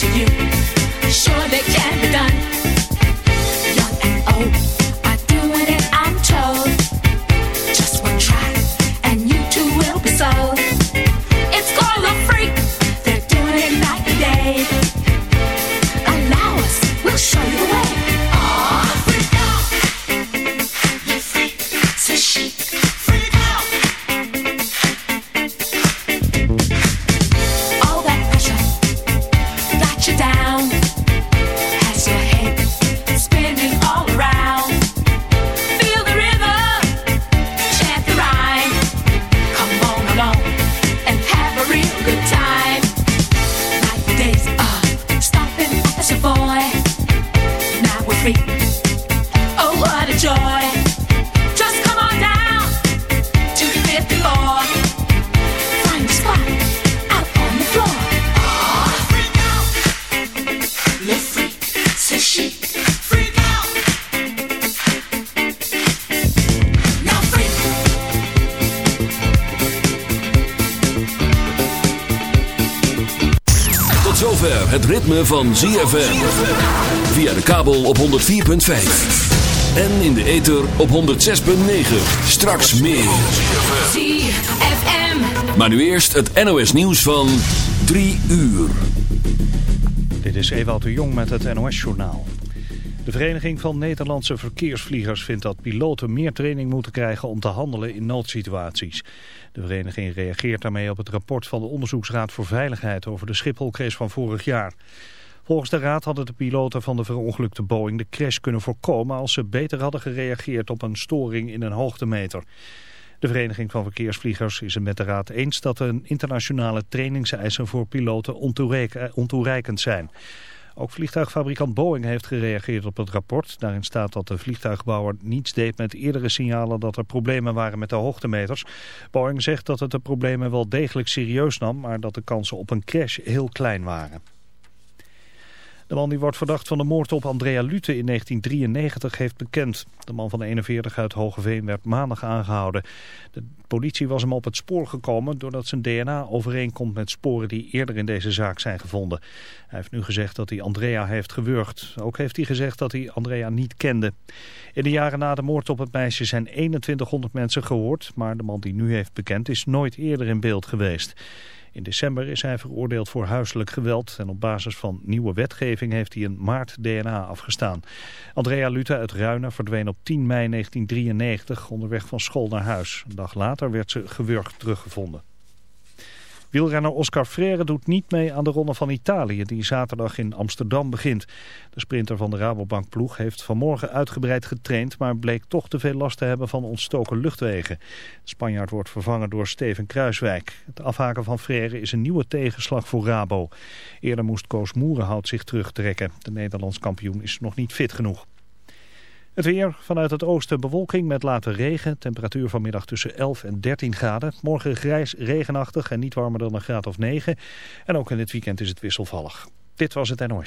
to you. Sure, they can be done. Van ZFM. Via de kabel op 104.5. En in de ether op 106.9. Straks meer. ZFM. Maar nu eerst het NOS nieuws van 3 uur. Dit is Ewout de Jong met het NOS journaal. De Vereniging van Nederlandse Verkeersvliegers vindt dat piloten meer training moeten krijgen om te handelen in noodsituaties. De vereniging reageert daarmee op het rapport van de Onderzoeksraad voor Veiligheid over de Schipholcrash van vorig jaar. Volgens de raad hadden de piloten van de verongelukte Boeing de crash kunnen voorkomen als ze beter hadden gereageerd op een storing in een hoogtemeter. De Vereniging van Verkeersvliegers is het met de raad eens dat een internationale trainingseisen voor piloten ontoereikend zijn. Ook vliegtuigfabrikant Boeing heeft gereageerd op het rapport. Daarin staat dat de vliegtuigbouwer niets deed met eerdere signalen dat er problemen waren met de hoogtemeters. Boeing zegt dat het de problemen wel degelijk serieus nam, maar dat de kansen op een crash heel klein waren. De man die wordt verdacht van de moord op Andrea Lute in 1993 heeft bekend. De man van 41 uit Hogeveen werd maandag aangehouden. De politie was hem op het spoor gekomen doordat zijn DNA overeenkomt met sporen die eerder in deze zaak zijn gevonden. Hij heeft nu gezegd dat hij Andrea heeft gewurgd. Ook heeft hij gezegd dat hij Andrea niet kende. In de jaren na de moord op het meisje zijn 2100 mensen gehoord, maar de man die nu heeft bekend is nooit eerder in beeld geweest. In december is hij veroordeeld voor huiselijk geweld en op basis van nieuwe wetgeving heeft hij een maart DNA afgestaan. Andrea Lute uit Ruinen verdween op 10 mei 1993 onderweg van school naar huis. Een dag later werd ze gewurgd teruggevonden. Wielrenner Oscar Freire doet niet mee aan de Ronde van Italië die zaterdag in Amsterdam begint. De sprinter van de Rabobank ploeg heeft vanmorgen uitgebreid getraind, maar bleek toch te veel last te hebben van ontstoken luchtwegen. De Spanjaard wordt vervangen door Steven Kruiswijk. Het afhaken van Freire is een nieuwe tegenslag voor Rabo. Eerder moest Koos Moerenhout zich terugtrekken. De Nederlands kampioen is nog niet fit genoeg. Het weer vanuit het oosten bewolking met later regen. Temperatuur vanmiddag tussen 11 en 13 graden. Morgen grijs, regenachtig en niet warmer dan een graad of 9. En ook in het weekend is het wisselvallig. Dit was het NOS.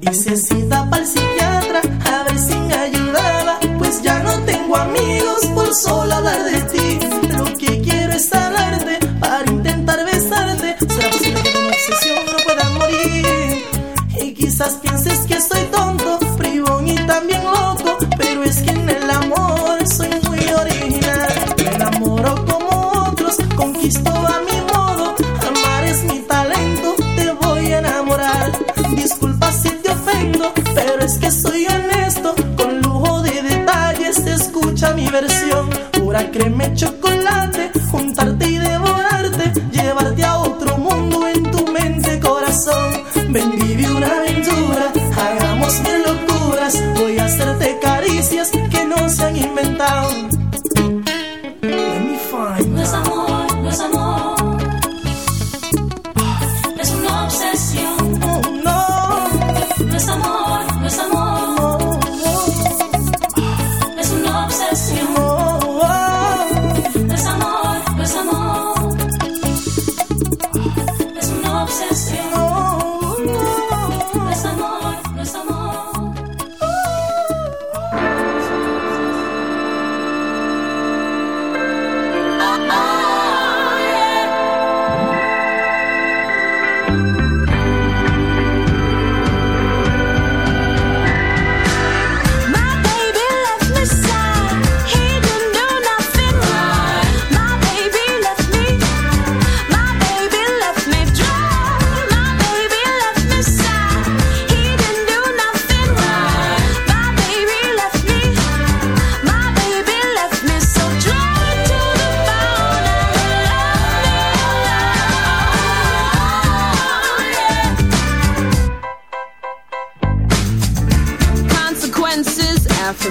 Y se cita para el psiquiatra a ver si me ayudaba, pues ya no tengo amigos por sola la.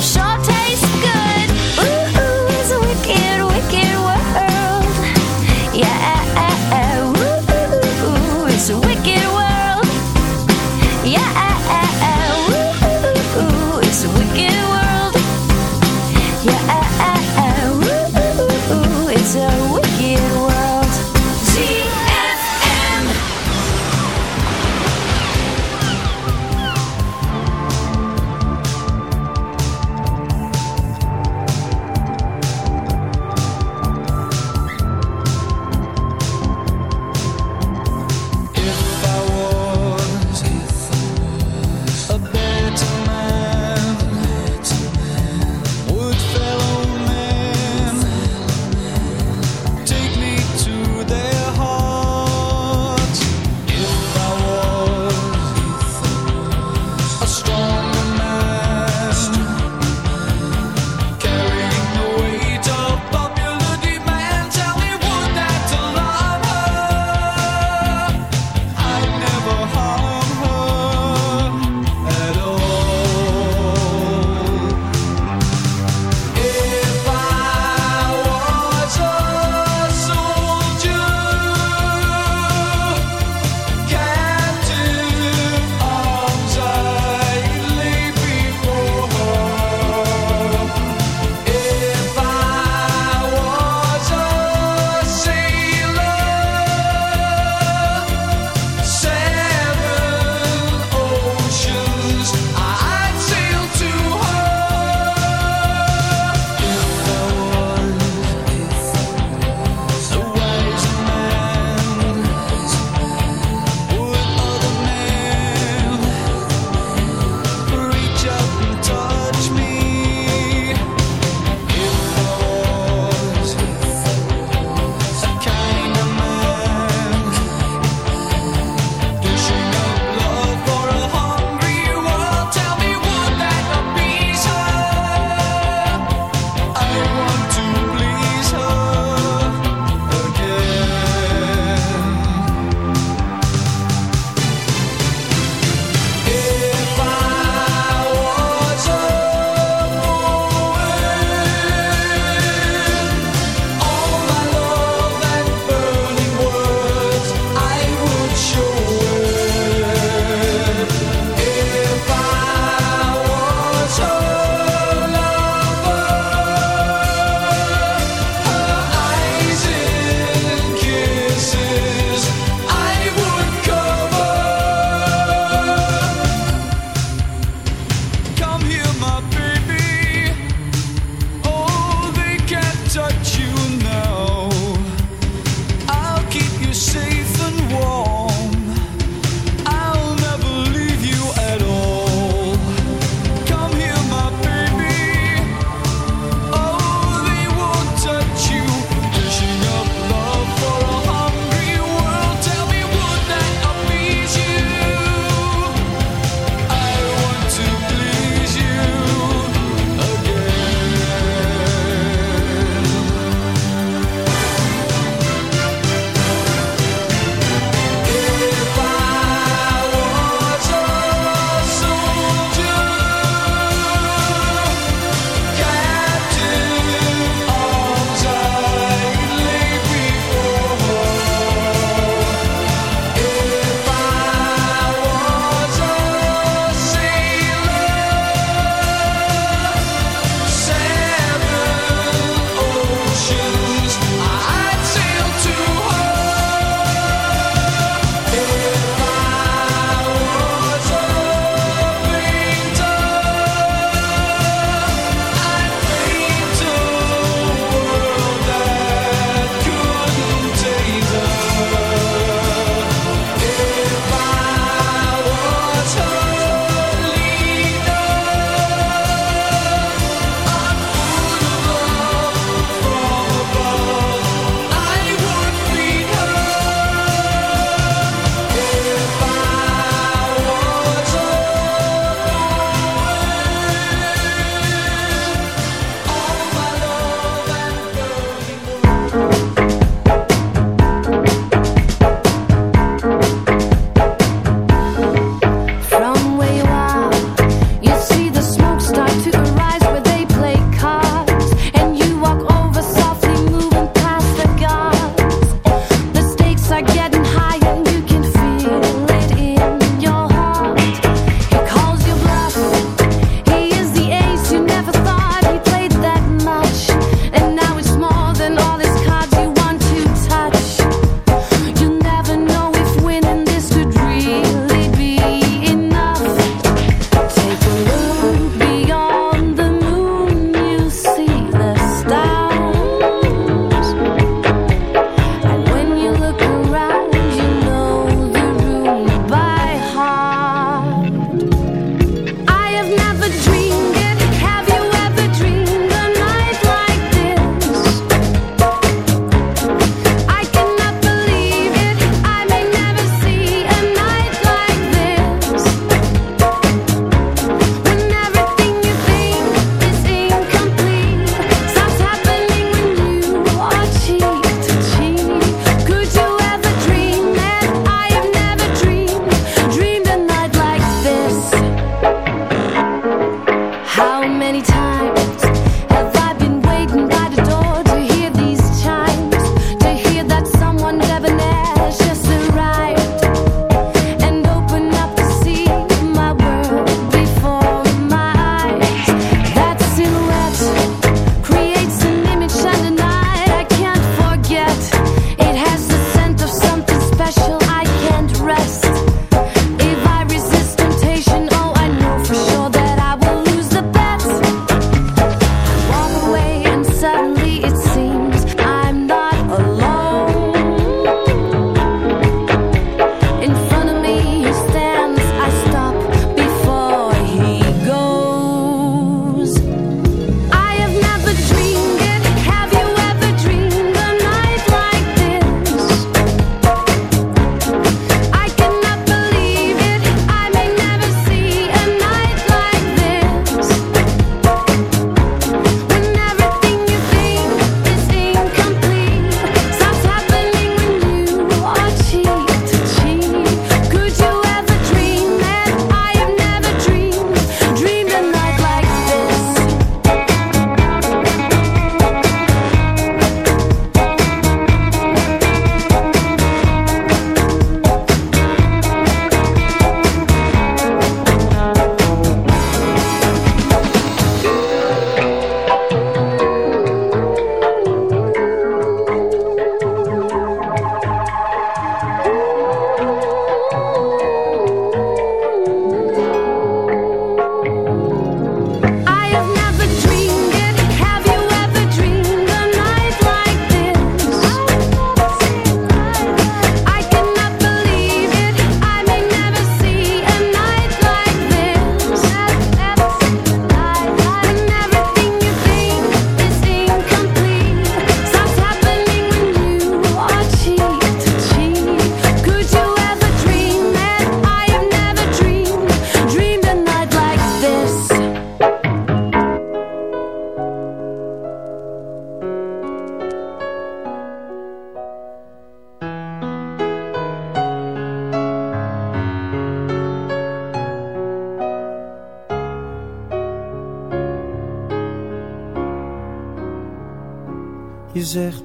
show.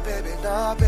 baby, nah, baby.